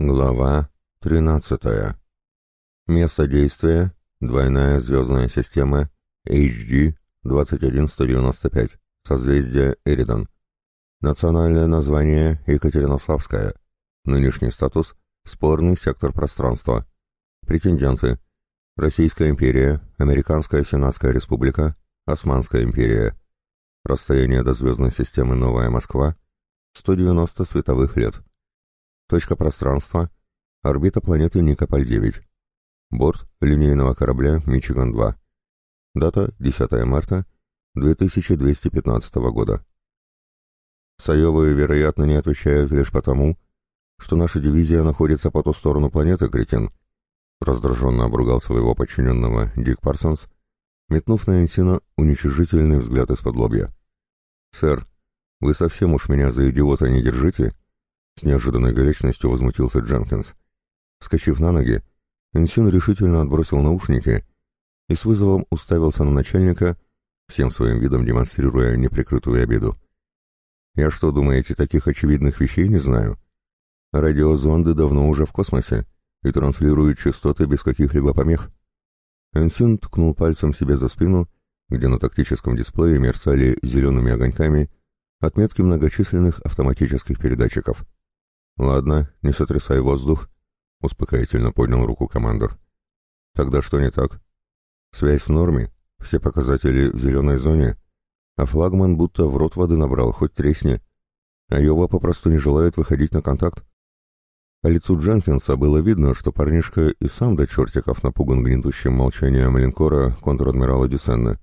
Глава 13. Место действия – двойная звездная система HD 21195, созвездие Эридан. Национальное название – Екатеринославская. Нынешний статус – спорный сектор пространства. Претенденты – Российская империя, Американская Сенатская республика, Османская империя. Расстояние до звездной системы Новая Москва – 190 световых лет. Точка пространства. Орбита планеты Никополь-9. Борт линейного корабля «Мичиган-2». Дата 10 марта 2215 года. Саевы, вероятно, не отвечают лишь потому, что наша дивизия находится по ту сторону планеты, кретин. Раздраженно обругал своего подчиненного Дик Парсонс, метнув на Энсина уничижительный взгляд из-под лобья. «Сэр, вы совсем уж меня за идиота не держите?» С неожиданной горячностью возмутился Дженкинс. Вскочив на ноги, Энсин решительно отбросил наушники и с вызовом уставился на начальника, всем своим видом демонстрируя неприкрытую обиду. «Я что, думаете, таких очевидных вещей не знаю? Радиозонды давно уже в космосе и транслируют частоты без каких-либо помех». Энсин ткнул пальцем себе за спину, где на тактическом дисплее мерцали зелеными огоньками отметки многочисленных автоматических передатчиков. «Ладно, не сотрясай воздух», — успокоительно поднял руку командор. «Тогда что не так? Связь в норме, все показатели в зеленой зоне, а флагман будто в рот воды набрал, хоть тресни, а Йова попросту не желает выходить на контакт. По лицу Дженкинса было видно, что парнишка и сам до чертиков напуган гнетущим молчанием линкора контр-адмирала Десенна.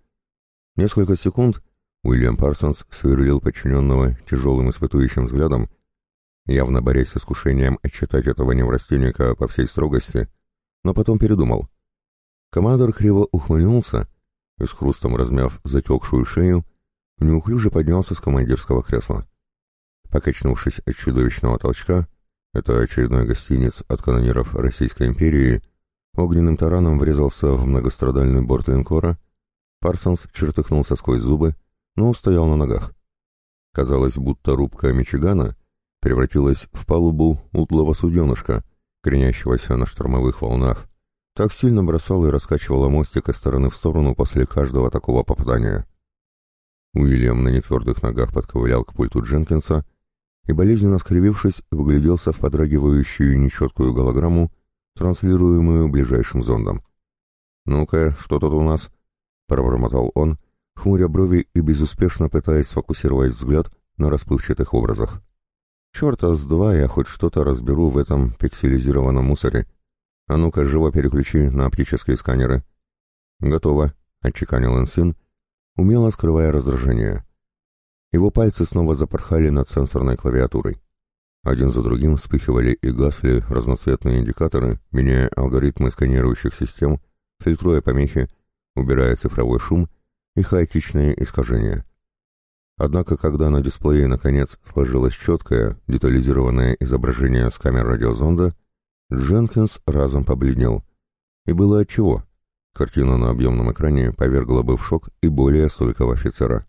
Несколько секунд Уильям Парсонс сверлил подчиненного тяжелым испытующим взглядом, явно борясь с искушением отчитать этого неврастенника по всей строгости, но потом передумал. Командор криво ухмыльнулся и, с хрустом размяв затекшую шею, неуклюже поднялся с командирского кресла. Покачнувшись от чудовищного толчка, это очередной гостиниц от канониров Российской империи, огненным тараном врезался в многострадальный борт линкора, Парсонс чертыхнулся сквозь зубы, но устоял на ногах. Казалось, будто рубка Мичигана превратилась в палубу утлого суденышка, кренящегося на штормовых волнах. Так сильно бросала и раскачивала мостик из стороны в сторону после каждого такого попадания. Уильям на нетвердых ногах подковылял к пульту Дженкинса и, болезненно скривившись, выгляделся в подрагивающую нечеткую голограмму, транслируемую ближайшим зондом. «Ну-ка, что тут у нас?» — пробормотал он, хмуря брови и безуспешно пытаясь сфокусировать взгляд на расплывчатых образах. Черта с два я хоть что-то разберу в этом пикселизированном мусоре. А ну-ка, живо переключи на оптические сканеры. Готово, отчеканил Энсин, умело скрывая раздражение. Его пальцы снова запорхали над сенсорной клавиатурой. Один за другим вспыхивали и гасли разноцветные индикаторы, меняя алгоритмы сканирующих систем, фильтруя помехи, убирая цифровой шум и хаотичные искажения. Однако, когда на дисплее наконец сложилось четкое, детализированное изображение с камер радиозонда, Дженкинс разом побледнел. И было отчего. Картина на объемном экране повергла бы в шок и более стойкого офицера.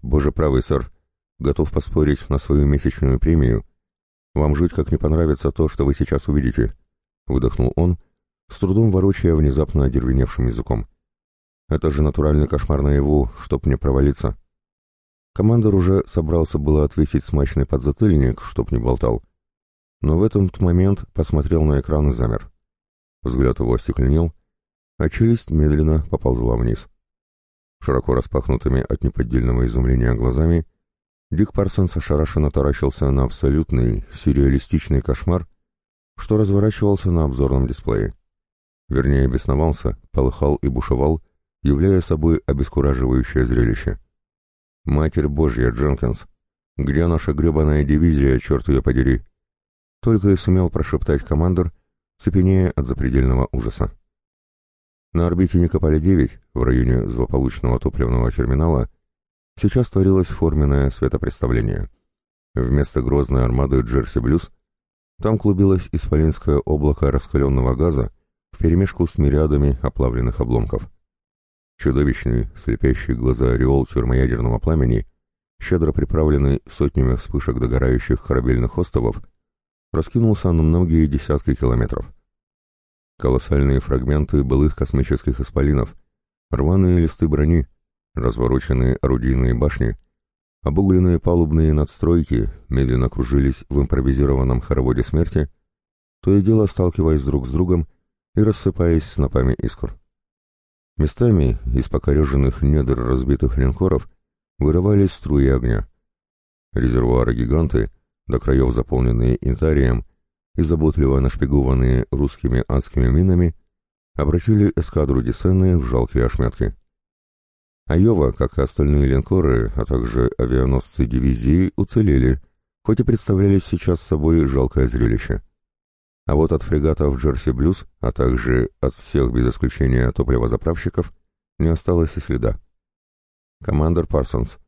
«Боже правый, сэр, готов поспорить на свою месячную премию. Вам жуть как не понравится то, что вы сейчас увидите», — выдохнул он, с трудом ворочая внезапно одервеневшим языком. «Это же натуральный кошмар наяву, чтоб мне провалиться». Командор уже собрался было отвесить смачный подзатыльник, чтоб не болтал. Но в этот момент посмотрел на экран и замер. Взгляд его остекленел, а челюсть медленно поползла вниз. Широко распахнутыми от неподдельного изумления глазами, Дик Парсонс ошарашенно таращился на абсолютный, сюрреалистичный кошмар, что разворачивался на обзорном дисплее. Вернее, бесновался, полыхал и бушевал, являя собой обескураживающее зрелище. «Матерь Божья, Дженкинс! Где наша гребаная дивизия, черт ее подери?» Только и сумел прошептать командор, цепенея от запредельного ужаса. На орбите Никополя-9, в районе злополучного топливного терминала, сейчас творилось форменное светопредставление. Вместо грозной армады Джерси Блюз там клубилось исполинское облако раскаленного газа вперемешку с мириадами оплавленных обломков. Чудовищный, слепящий глаза ореол термоядерного пламени, щедро приправленный сотнями вспышек догорающих корабельных островов, раскинулся на многие десятки километров. Колоссальные фрагменты былых космических исполинов, рваные листы брони, развороченные орудийные башни, обугленные палубные надстройки медленно кружились в импровизированном хороводе смерти, то и дело сталкиваясь друг с другом и рассыпаясь снопами искр. Местами из покореженных недр разбитых линкоров вырывались струи огня. Резервуары-гиганты, до краев заполненные интарием и заботливо нашпигованные русскими адскими минами, обратили эскадру Десены в жалкие ошметки. Айова, как и остальные линкоры, а также авианосцы дивизии, уцелели, хоть и представляли сейчас собой жалкое зрелище. А вот от фрегатов Джерси Блюз, а также от всех без исключения топливозаправщиков, не осталось и следа. «Командор Парсонс,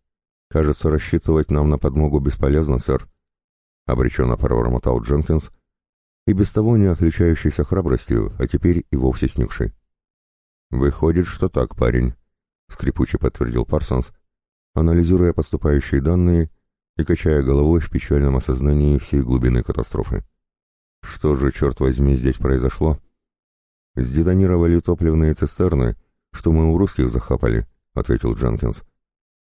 кажется, рассчитывать нам на подмогу бесполезно, сэр», — обреченно пробормотал Дженкинс, и без того не отличающийся храбростью, а теперь и вовсе сникший. «Выходит, что так, парень», — скрипуче подтвердил Парсонс, анализируя поступающие данные и качая головой в печальном осознании всей глубины катастрофы. Что же, черт возьми, здесь произошло? Сдетонировали топливные цистерны, что мы у русских захапали, — ответил Дженкинс.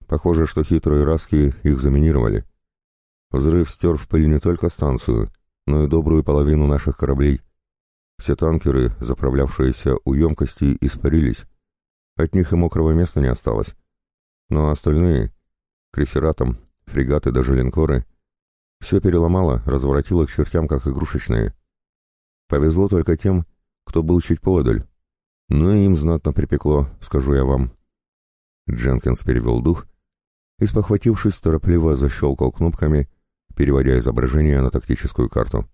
Похоже, что хитрые раски их заминировали. Взрыв стер в пыль не только станцию, но и добрую половину наших кораблей. Все танкеры, заправлявшиеся у емкости, испарились. От них и мокрого места не осталось. Но остальные, крейсера там, фрегаты, даже линкоры — все переломало, разворотило к чертям, как игрушечные. Повезло только тем, кто был чуть подаль. Но им знатно припекло, скажу я вам. Дженкинс перевел дух и, спохватившись, торопливо защелкал кнопками, переводя изображение на тактическую карту.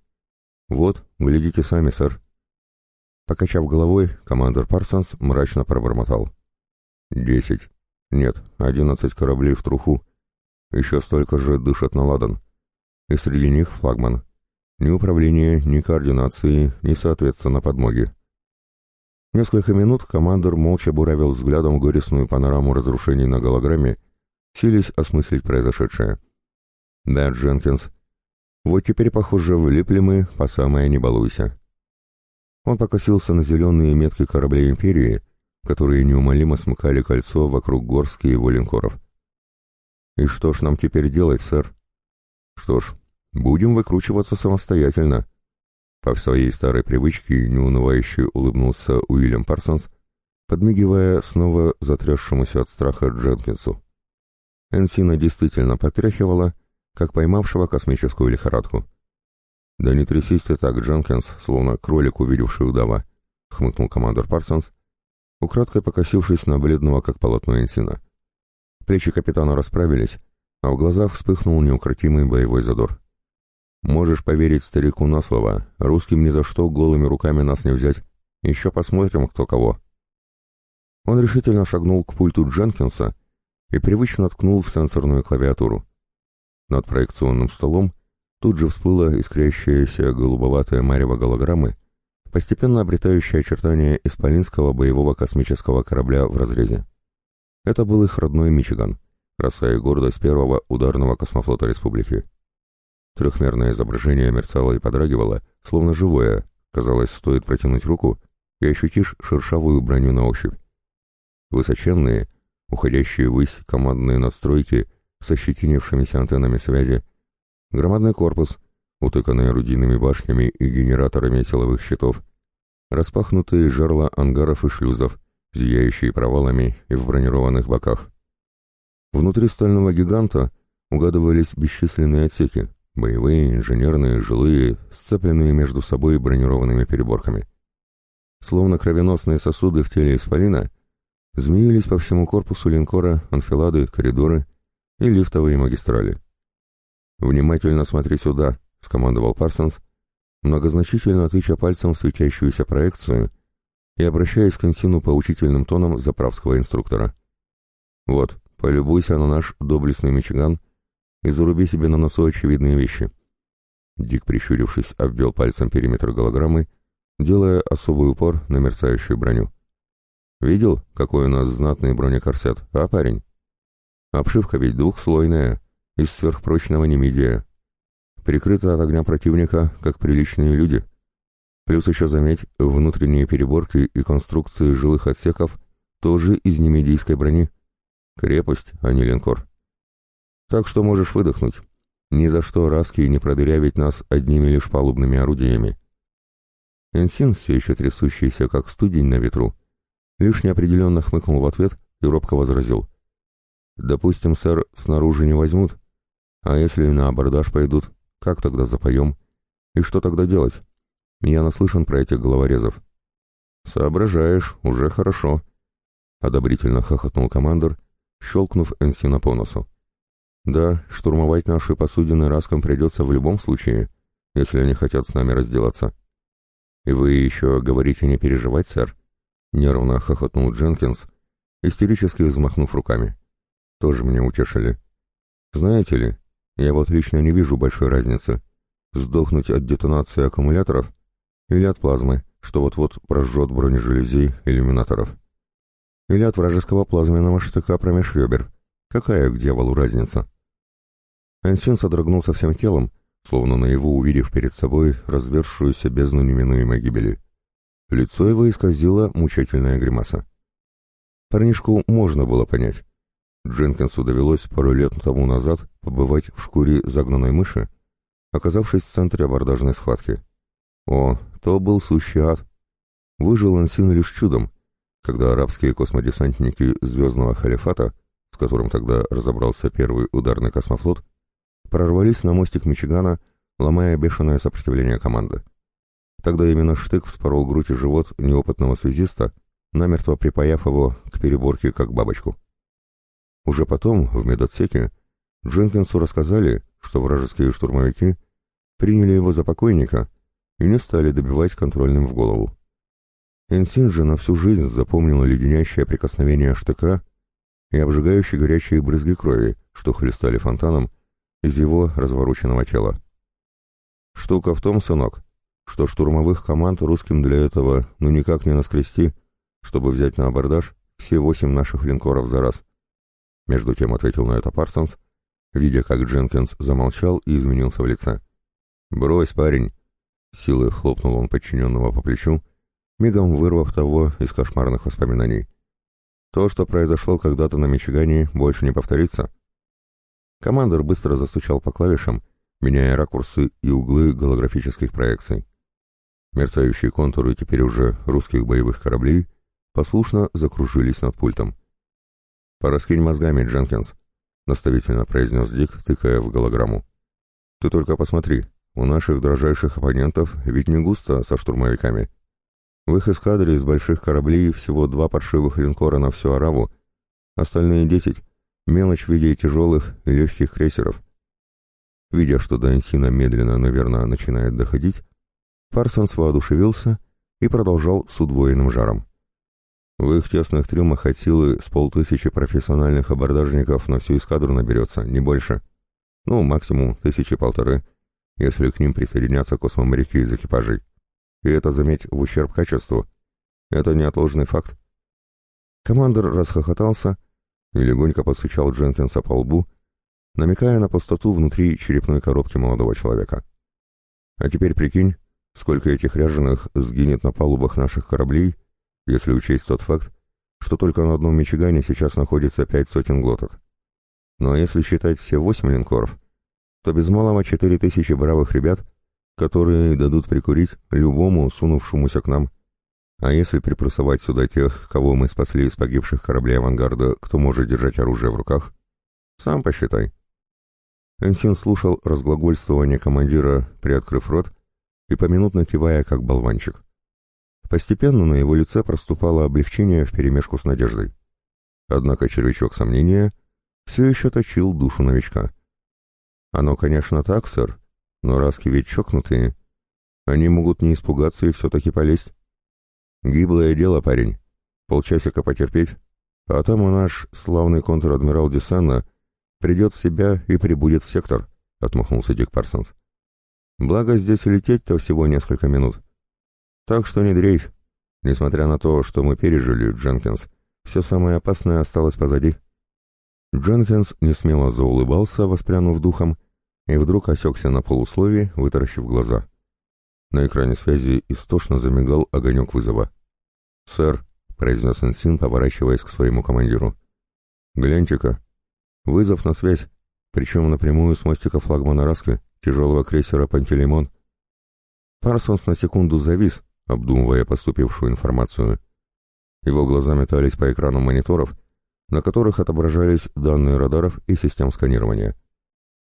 «Вот, глядите сами, сэр». Покачав головой, командор Парсонс мрачно пробормотал. «Десять. Нет, одиннадцать кораблей в труху. Еще столько же дышат на ладан и среди них флагман. Ни управления, ни координации, ни, соответственно, подмоги. Несколько минут командор молча буравил взглядом горестную панораму разрушений на голограмме, сились осмыслить произошедшее. «Да, Дженкинс, вот теперь, похоже, влипли мы по самое не балуйся». Он покосился на зеленые метки кораблей Империи, которые неумолимо смыкали кольцо вокруг горски его линкоров. «И что ж нам теперь делать, сэр?» «Что ж, Будем выкручиваться самостоятельно. По своей старой привычке неунывающе улыбнулся Уильям Парсонс, подмигивая снова затрясшемуся от страха Дженкинсу. Энсина действительно потряхивала, как поймавшего космическую лихорадку. «Да не трясись ты так, Дженкинс, словно кролик, увидевший удава», — хмыкнул командор Парсонс, украдкой покосившись на бледного, как полотно Энсина. Плечи капитана расправились, а в глазах вспыхнул неукротимый боевой задор. Можешь поверить старику на слово, русским ни за что голыми руками нас не взять. Еще посмотрим, кто кого. Он решительно шагнул к пульту Дженкинса и привычно ткнул в сенсорную клавиатуру. Над проекционным столом тут же всплыла искрящаяся голубоватая марево голограммы, постепенно обретающая очертания исполинского боевого космического корабля в разрезе. Это был их родной Мичиган, краса и гордость первого ударного космофлота республики. Трехмерное изображение мерцало и подрагивало, словно живое. Казалось, стоит протянуть руку, и ощутишь шершавую броню на ощупь. Высоченные, уходящие ввысь командные надстройки с ощетинившимися антеннами связи, громадный корпус, утыканный орудийными башнями и генераторами силовых щитов, распахнутые жерла ангаров и шлюзов, зияющие провалами и в бронированных боках. Внутри стального гиганта угадывались бесчисленные отсеки, Боевые, инженерные, жилые, сцепленные между собой бронированными переборками. Словно кровеносные сосуды в теле исполина, змеились по всему корпусу линкора анфилады, коридоры и лифтовые магистрали. «Внимательно смотри сюда», — скомандовал Парсонс, многозначительно тыча пальцем в светящуюся проекцию и обращаясь к Инсину поучительным тоном заправского инструктора. «Вот, полюбуйся на наш доблестный Мичиган и заруби себе на носу очевидные вещи. Дик, прищурившись, обвел пальцем периметр голограммы, делая особый упор на мерцающую броню. «Видел, какой у нас знатный бронекорсет, а, парень? Обшивка ведь двухслойная, из сверхпрочного немидия. прикрыты от огня противника, как приличные люди. Плюс еще заметь, внутренние переборки и конструкции жилых отсеков тоже из немедийской брони. Крепость, а не линкор. Так что можешь выдохнуть. Ни за что Раски не продырявить нас одними лишь палубными орудиями. Энсин, все еще трясущийся, как студень на ветру, лишь неопределенно хмыкнул в ответ и робко возразил. «Допустим, сэр, снаружи не возьмут. А если на абордаж пойдут, как тогда запоем? И что тогда делать? Я наслышан про этих головорезов». «Соображаешь, уже хорошо», — одобрительно хохотнул командор, щелкнув Энсина по носу. Да, штурмовать наши посудины Раском придется в любом случае, если они хотят с нами разделаться. И вы еще говорите не переживать, сэр? Нервно хохотнул Дженкинс, истерически взмахнув руками. Тоже мне утешили. Знаете ли, я вот лично не вижу большой разницы. Сдохнуть от детонации аккумуляторов или от плазмы, что вот-вот прожжет бронежелезей иллюминаторов. Или от вражеского плазменного штыка промеж ребер. Какая к дьяволу разница? Ансин содрогнулся всем телом, словно наяву увидев перед собой развершуюся бездну неминуемой гибели. Лицо его исказило мучительная гримаса. Парнишку можно было понять. Дженкинсу довелось пару лет тому назад побывать в шкуре загнанной мыши, оказавшись в центре абордажной схватки. О, то был сущий ад. Выжил Ансин лишь чудом, когда арабские космодесантники Звездного Халифата, которым тогда разобрался первый ударный космофлот, прорвались на мостик Мичигана, ломая бешеное сопротивление команды. Тогда именно штык вспорол грудь и живот неопытного связиста, намертво припаяв его к переборке как бабочку. Уже потом, в медотсеке, Дженкинсу рассказали, что вражеские штурмовики приняли его за покойника и не стали добивать контрольным в голову. Энсин же на всю жизнь запомнил леденящее прикосновение штыка и обжигающие горячие брызги крови, что хлестали фонтаном из его развороченного тела. Штука в том, сынок, что штурмовых команд русским для этого ну никак не наскрести, чтобы взять на абордаж все восемь наших линкоров за раз. Между тем ответил на это Парсонс, видя, как Дженкинс замолчал и изменился в лице. «Брось, парень!» Силой хлопнул он подчиненного по плечу, мигом вырвав того из кошмарных воспоминаний. «То, что произошло когда-то на Мичигане, больше не повторится. Командор быстро застучал по клавишам, меняя ракурсы и углы голографических проекций. Мерцающие контуры теперь уже русских боевых кораблей послушно закружились над пультом. «Пораскинь мозгами, Дженкинс», — наставительно произнес Дик, тыкая в голограмму. «Ты только посмотри, у наших дрожайших оппонентов ведь не густо со штурмовиками. В их эскадре из больших кораблей всего два паршивых линкора на всю Араву, остальные десять Мелочь в виде тяжелых и легких крейсеров. Видя, что до медленно, наверное, начинает доходить, Парсонс воодушевился и продолжал с удвоенным жаром. В их тесных трюмах от силы с полтысячи профессиональных абордажников на всю эскадру наберется, не больше. Ну, максимум тысячи-полторы, если к ним присоединятся космоморяки из экипажей. И это, заметь, в ущерб качеству. Это неотложный факт. Командор расхохотался и легонько постучал Дженкинса по лбу, намекая на пустоту внутри черепной коробки молодого человека. А теперь прикинь, сколько этих ряженых сгинет на палубах наших кораблей, если учесть тот факт, что только на одном Мичигане сейчас находится пять сотен глоток. Ну а если считать все восемь линкоров, то без малого четыре тысячи бравых ребят, которые дадут прикурить любому сунувшемуся к нам. А если припрессовать сюда тех, кого мы спасли из погибших кораблей авангарда, кто может держать оружие в руках? Сам посчитай. Энсин слушал разглагольствование командира, приоткрыв рот и поминутно кивая, как болванчик. Постепенно на его лице проступало облегчение вперемешку с надеждой. Однако червячок сомнения все еще точил душу новичка. «Оно, конечно, так, сэр, но раски ведь чокнутые. Они могут не испугаться и все-таки полезть». Гиблое дело, парень. Полчасика потерпеть, а там и наш славный контр-адмирал Десанна придет в себя и прибудет в сектор, — отмахнулся Дик Парсонс. Благо здесь лететь-то всего несколько минут. Так что не дрейфь. Несмотря на то, что мы пережили, Дженкинс, все самое опасное осталось позади. Дженкинс несмело заулыбался, воспрянув духом, и вдруг осекся на полусловии, вытаращив глаза. На экране связи истошно замигал огонек вызова. «Сэр», — произнес Энсин, поворачиваясь к своему командиру, — «гляньте-ка, вызов на связь, причем напрямую с мостика флагмана Раски, тяжелого крейсера «Пантелеймон». Парсонс на секунду завис, обдумывая поступившую информацию. Его глаза метались по экрану мониторов, на которых отображались данные радаров и систем сканирования.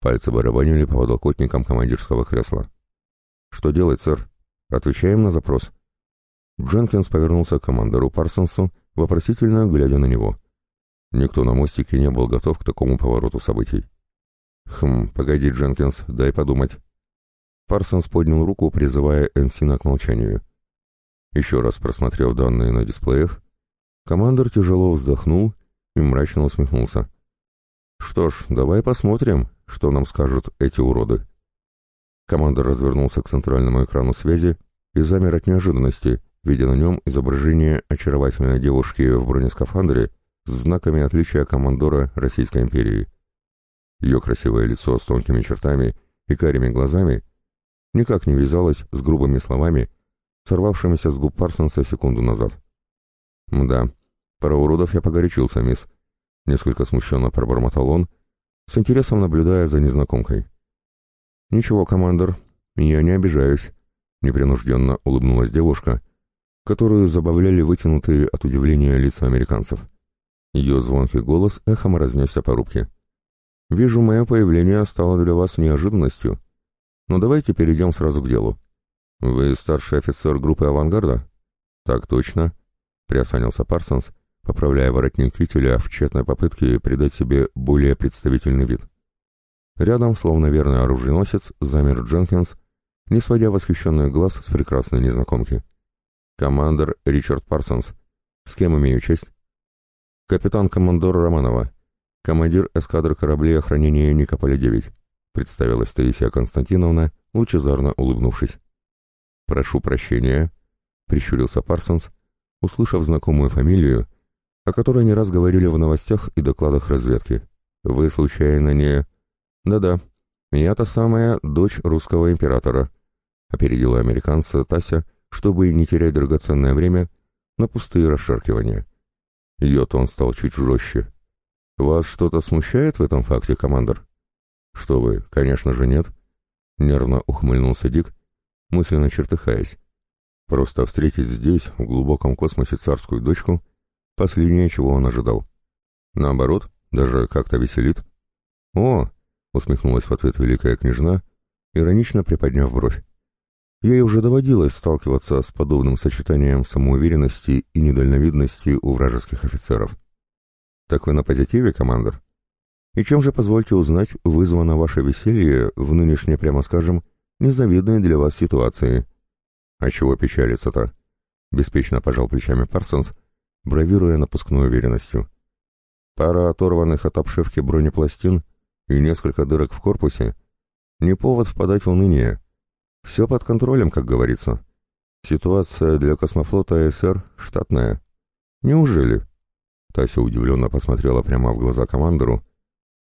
Пальцы барабанили по подлокотникам командирского кресла. «Что делать, сэр? Отвечаем на запрос». Дженкинс повернулся к командору Парсонсу, вопросительно глядя на него. Никто на мостике не был готов к такому повороту событий. «Хм, погоди, Дженкинс, дай подумать». Парсонс поднял руку, призывая Энсина к молчанию. Еще раз просмотрев данные на дисплеях, командор тяжело вздохнул и мрачно усмехнулся. «Что ж, давай посмотрим, что нам скажут эти уроды». Командор развернулся к центральному экрану связи и замер от неожиданности, видя на нем изображение очаровательной девушки в бронескафандре с знаками отличия командора Российской империи. Ее красивое лицо с тонкими чертами и карими глазами никак не вязалось с грубыми словами, сорвавшимися с губ Парсонса секунду назад. «Да, про уродов я погорячился, мисс», — несколько смущенно пробормотал он, с интересом наблюдая за незнакомкой. «Ничего, командор, я не обижаюсь», — непринужденно улыбнулась девушка, которую забавляли вытянутые от удивления лица американцев. Ее звонкий голос эхом разнесся по рубке. Вижу, мое появление стало для вас неожиданностью. Но давайте перейдем сразу к делу. Вы старший офицер группы «Авангарда»? Так точно, приосанился Парсонс, поправляя воротник кителя в тщетной попытке придать себе более представительный вид. Рядом, словно верный оруженосец, замер Дженкинс, не сводя восхищенный глаз с прекрасной незнакомки. «Командор Ричард Парсонс. С кем имею честь?» «Капитан-командор Романова», командир эскадры кораблей охранения Никополя-9», представилась Таисия Константиновна, лучезарно улыбнувшись. «Прошу прощения», — прищурился Парсонс, услышав знакомую фамилию, о которой не раз говорили в новостях и докладах разведки. «Вы, случайно, не...» «Да-да, я та самая дочь русского императора», — опередила американца Тася, чтобы не терять драгоценное время на пустые расшаркивания. Ее тон стал чуть жестче. «Вас что-то смущает в этом факте, командор?» «Что вы, конечно же, нет», — нервно ухмыльнулся Дик, мысленно чертыхаясь. «Просто встретить здесь, в глубоком космосе, царскую дочку — последнее, чего он ожидал. Наоборот, даже как-то веселит». «О!» — усмехнулась в ответ великая княжна, иронично приподняв бровь. Ей уже доводилось сталкиваться с подобным сочетанием самоуверенности и недальновидности у вражеских офицеров. «Так вы на позитиве, командор? И чем же, позвольте узнать, вызвано ваше веселье в нынешней, прямо скажем, незавидной для вас ситуации?» «А чего печалиться-то?» — беспечно пожал плечами Парсонс, бравируя напускной уверенностью. «Пара оторванных от обшивки бронепластин и несколько дырок в корпусе — не повод впадать в уныние. Все под контролем, как говорится. Ситуация для космофлота СР штатная. Неужели?» Тася удивленно посмотрела прямо в глаза командору,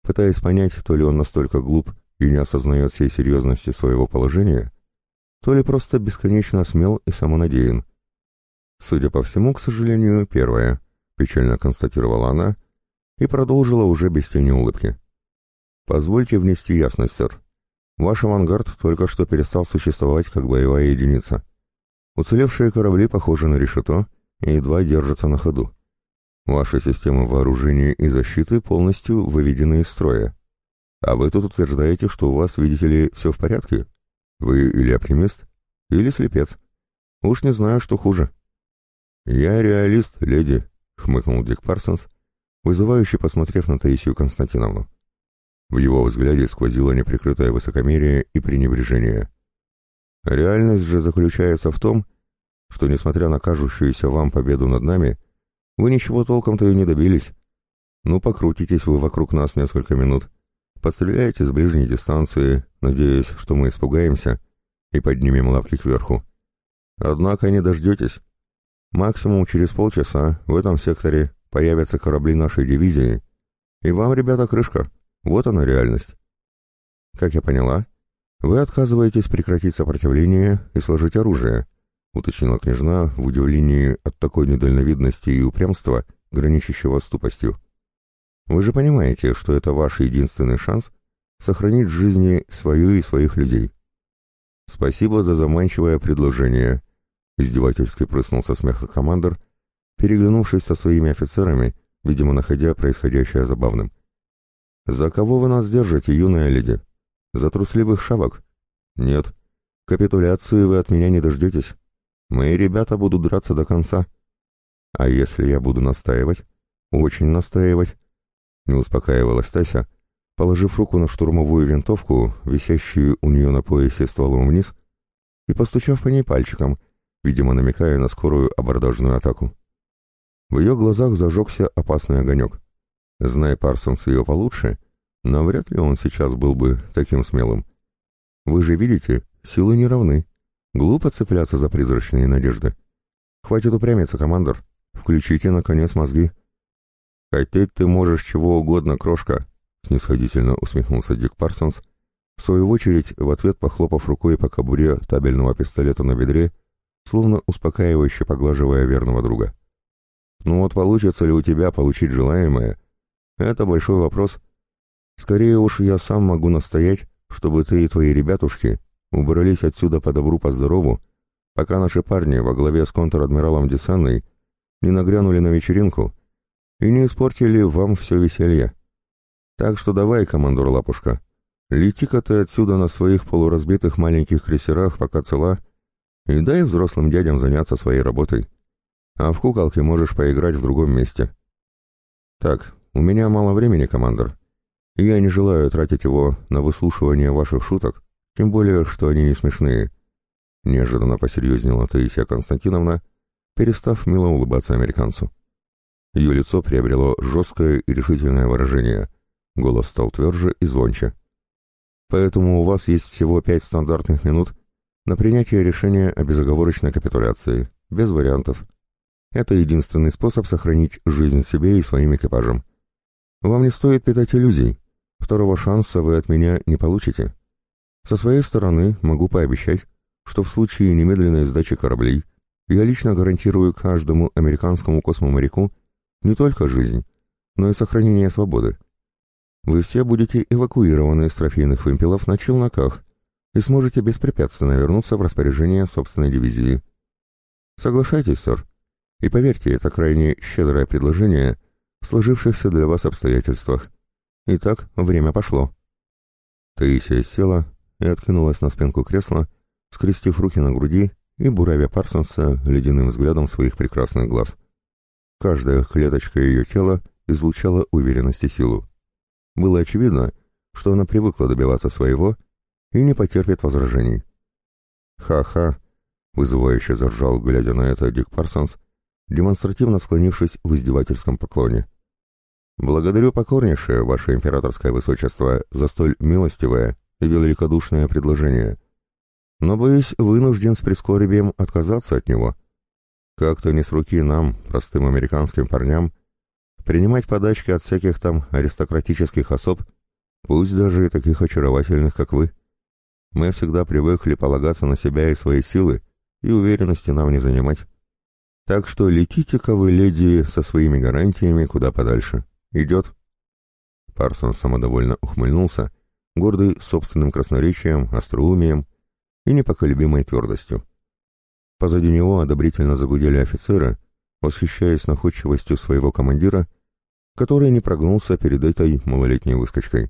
пытаясь понять, то ли он настолько глуп и не осознает всей серьезности своего положения, то ли просто бесконечно смел и самонадеян. Судя по всему, к сожалению, первое, печально констатировала она и продолжила уже без тени улыбки. «Позвольте внести ясность, сэр. Ваш авангард только что перестал существовать как боевая единица. Уцелевшие корабли похожи на решето и едва держатся на ходу. Ваши системы вооружения и защиты полностью выведены из строя. А вы тут утверждаете, что у вас, видите ли, все в порядке? Вы или оптимист, или слепец. Уж не знаю, что хуже. Я реалист, леди, хмыкнул Дик Парсонс, вызывающе посмотрев на Таисию Константиновну. В его взгляде сквозило неприкрытое высокомерие и пренебрежение. Реальность же заключается в том, что, несмотря на кажущуюся вам победу над нами, вы ничего толком-то и не добились. Ну, покрутитесь вы вокруг нас несколько минут. Постреляйте с ближней дистанции, надеясь, что мы испугаемся и поднимем лапки кверху. Однако не дождетесь. Максимум через полчаса в этом секторе появятся корабли нашей дивизии, и вам, ребята, крышка. Вот она реальность. Как я поняла, вы отказываетесь прекратить сопротивление и сложить оружие, уточнила княжна в удивлении от такой недальновидности и упрямства, граничащего с тупостью. Вы же понимаете, что это ваш единственный шанс сохранить жизни свою и своих людей. Спасибо за заманчивое предложение, издевательски прыснул со смеха командор, переглянувшись со своими офицерами, видимо, находя происходящее забавным. «За кого вы нас держите, юная леди? За трусливых шавок? Нет. Капитуляции вы от меня не дождетесь. Мои ребята будут драться до конца. А если я буду настаивать? Очень настаивать?» Не успокаивалась Тася, положив руку на штурмовую винтовку, висящую у нее на поясе стволом вниз, и постучав по ней пальчиком, видимо, намекая на скорую абордажную атаку. В ее глазах зажегся опасный огонек. Зная Парсонс ее получше, но вряд ли он сейчас был бы таким смелым. Вы же видите, силы не равны. Глупо цепляться за призрачные надежды. Хватит упрямиться, командор. Включите, наконец, мозги. «Хотеть ты можешь чего угодно, крошка», — снисходительно усмехнулся Дик Парсонс, в свою очередь, в ответ похлопав рукой по кобуре табельного пистолета на бедре, словно успокаивающе поглаживая верного друга. Ну вот получится ли у тебя получить желаемое? Это большой вопрос. Скорее уж я сам могу настоять, чтобы ты и твои ребятушки убрались отсюда по добру, по здорову, пока наши парни во главе с контр-адмиралом Десанной не нагрянули на вечеринку и не испортили вам все веселье. Так что давай, командор Лапушка, лети-ка ты отсюда на своих полуразбитых маленьких крейсерах, пока цела, и дай взрослым дядям заняться своей работой а в куколке можешь поиграть в другом месте. Так, у меня мало времени, командор, и я не желаю тратить его на выслушивание ваших шуток, тем более, что они не смешные. Неожиданно посерьезнела Таисия Константиновна, перестав мило улыбаться американцу. Ее лицо приобрело жесткое и решительное выражение. Голос стал тверже и звонче. Поэтому у вас есть всего пять стандартных минут на принятие решения о безоговорочной капитуляции, без вариантов. Это единственный способ сохранить жизнь себе и своим экипажам. Вам не стоит питать иллюзий. Второго шанса вы от меня не получите. Со своей стороны могу пообещать, что в случае немедленной сдачи кораблей я лично гарантирую каждому американскому космоморяку не только жизнь, но и сохранение свободы. Вы все будете эвакуированы из трофейных вымпелов на челноках и сможете беспрепятственно вернуться в распоряжение собственной дивизии. Соглашайтесь, сэр, и поверьте, это крайне щедрое предложение в сложившихся для вас обстоятельствах. Итак, время пошло. Таисия села и откинулась на спинку кресла, скрестив руки на груди и буравя Парсонса ледяным взглядом своих прекрасных глаз. Каждая клеточка ее тела излучала уверенность и силу. Было очевидно, что она привыкла добиваться своего и не потерпит возражений. «Ха-ха!» — вызывающе заржал, глядя на это Дик Парсонс, демонстративно склонившись в издевательском поклоне. «Благодарю покорнейшее, ваше императорское высочество, за столь милостивое и великодушное предложение. Но, боюсь, вынужден с прискорбием отказаться от него. Как-то не с руки нам, простым американским парням, принимать подачки от всяких там аристократических особ, пусть даже и таких очаровательных, как вы. Мы всегда привыкли полагаться на себя и свои силы, и уверенности нам не занимать. Так что летите-ка вы, леди, со своими гарантиями куда подальше. Идет. Парсон самодовольно ухмыльнулся, гордый собственным красноречием, остроумием и непоколебимой твердостью. Позади него одобрительно загудели офицеры, восхищаясь находчивостью своего командира, который не прогнулся перед этой малолетней выскочкой.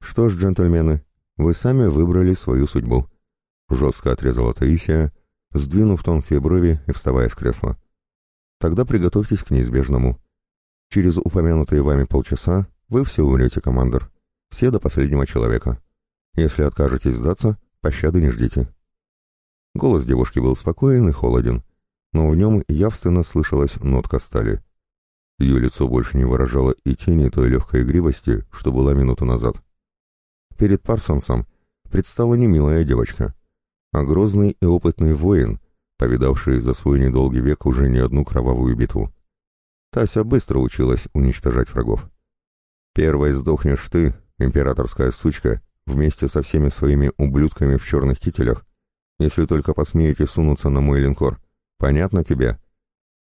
«Что ж, джентльмены, вы сами выбрали свою судьбу», — жестко отрезала Таисия, сдвинув тонкие брови и вставая с кресла. «Тогда приготовьтесь к неизбежному. Через упомянутые вами полчаса вы все умрете, командор. Все до последнего человека. Если откажетесь сдаться, пощады не ждите». Голос девушки был спокоен и холоден, но в нем явственно слышалась нотка стали. Ее лицо больше не выражало и тени той легкой игривости, что была минуту назад. Перед Парсонсом предстала немилая девочка — а грозный и опытный воин, повидавший за свой недолгий век уже не одну кровавую битву. Тася быстро училась уничтожать врагов. «Первой сдохнешь ты, императорская сучка, вместе со всеми своими ублюдками в черных кителях, если только посмеете сунуться на мой линкор. Понятно тебе?»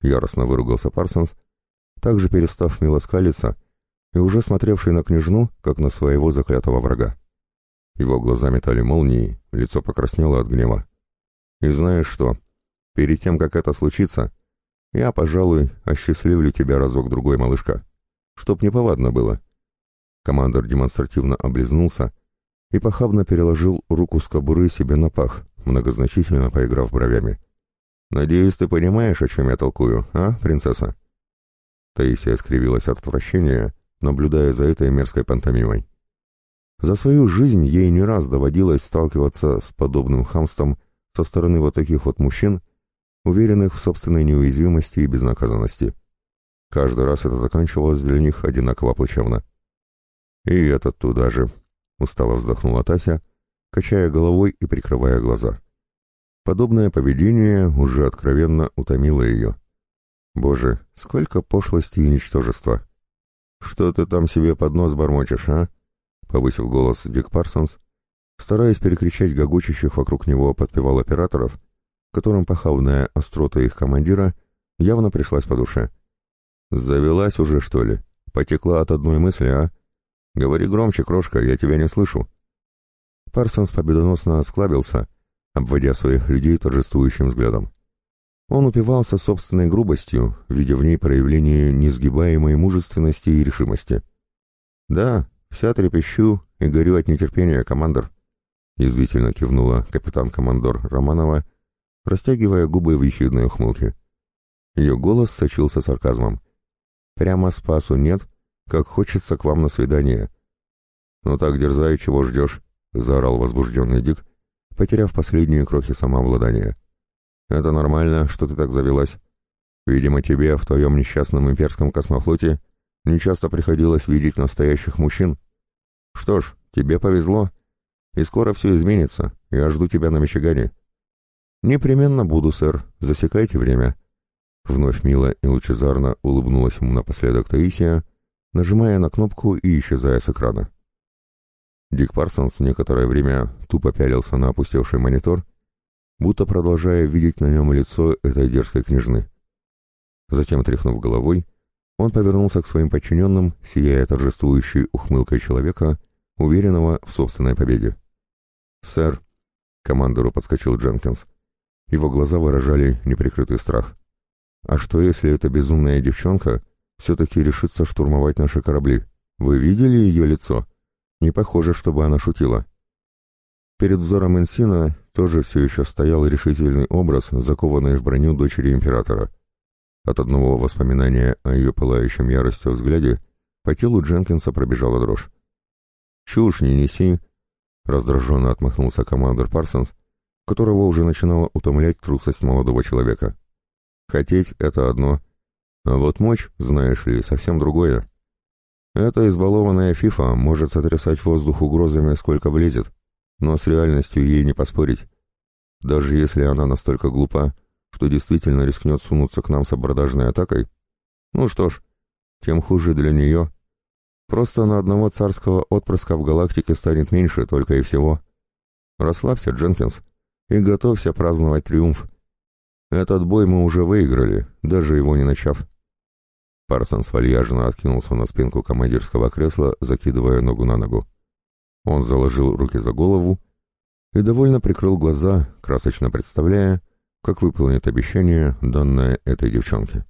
Яростно выругался Парсонс, также перестав мило скалиться и уже смотревший на княжну, как на своего заклятого врага. Его глаза метали молнии, лицо покраснело от гнева. «И знаешь что? Перед тем, как это случится, я, пожалуй, осчастливлю тебя разок-другой, малышка. Чтоб неповадно было». Командор демонстративно облизнулся и похабно переложил руку с кобуры себе на пах, многозначительно поиграв бровями. «Надеюсь, ты понимаешь, о чем я толкую, а, принцесса?» Таисия скривилась от отвращения, наблюдая за этой мерзкой пантомимой. За свою жизнь ей не раз доводилось сталкиваться с подобным хамством со стороны вот таких вот мужчин, уверенных в собственной неуязвимости и безнаказанности. Каждый раз это заканчивалось для них одинаково плачевно. «И этот туда же», — устало вздохнула Тася, качая головой и прикрывая глаза. Подобное поведение уже откровенно утомило ее. Боже, сколько пошлости и ничтожества! Что ты там себе под нос бормочешь, а? Повысил голос Дик Парсонс, стараясь перекричать гогочущих вокруг него подпевал операторов, которым похабная острота их командира явно пришлась по душе. «Завелась уже, что ли? Потекла от одной мысли, а? Говори громче, крошка, я тебя не слышу». Парсонс победоносно осклабился, обводя своих людей торжествующим взглядом. Он упивался собственной грубостью, видя в ней проявление несгибаемой мужественности и решимости. «Да, вся трепещу и горю от нетерпения, командор», — язвительно кивнула капитан-командор Романова, растягивая губы в ехидной ухмылке. Ее голос сочился сарказмом. «Прямо спасу нет, как хочется к вам на свидание». «Ну так дерзай, чего ждешь?» — заорал возбужденный Дик, потеряв последние крохи самообладания. «Это нормально, что ты так завелась. Видимо, тебе в твоем несчастном имперском космофлоте нечасто приходилось видеть настоящих мужчин. Что ж, тебе повезло, и скоро все изменится. Я жду тебя на Мичигане». «Непременно буду, сэр. Засекайте время». Вновь мило и лучезарно улыбнулась ему напоследок Таисия, нажимая на кнопку и исчезая с экрана. Дик Парсонс некоторое время тупо пялился на опустевший монитор, будто продолжая видеть на нем лицо этой дерзкой княжны. Затем, тряхнув головой, он повернулся к своим подчиненным, сияя торжествующей ухмылкой человека, уверенного в собственной победе. «Сэр», — командору подскочил Дженкинс, его глаза выражали неприкрытый страх. «А что, если эта безумная девчонка все-таки решится штурмовать наши корабли? Вы видели ее лицо? Не похоже, чтобы она шутила». Перед взором Энсина тоже все еще стоял решительный образ, закованный в броню дочери императора. От одного воспоминания о ее пылающем яростью взгляде по телу Дженкинса пробежала дрожь. «Чушь не неси!» — раздраженно отмахнулся командор Парсонс, которого уже начинала утомлять трусость молодого человека. «Хотеть — это одно, а вот мочь, знаешь ли, совсем другое. Эта избалованная фифа может сотрясать воздух угрозами, сколько влезет, но с реальностью ей не поспорить. Даже если она настолько глупа, что действительно рискнет сунуться к нам с абордажной атакой, ну что ж, тем хуже для нее. Просто на одного царского отпрыска в галактике станет меньше, только и всего. Расслабься, Дженкинс, и готовься праздновать триумф. Этот бой мы уже выиграли, даже его не начав. Парсонс вальяжно откинулся на спинку командирского кресла, закидывая ногу на ногу. Он заложил руки за голову и довольно прикрыл глаза, красочно представляя, как выполнит обещание, данное этой девчонке.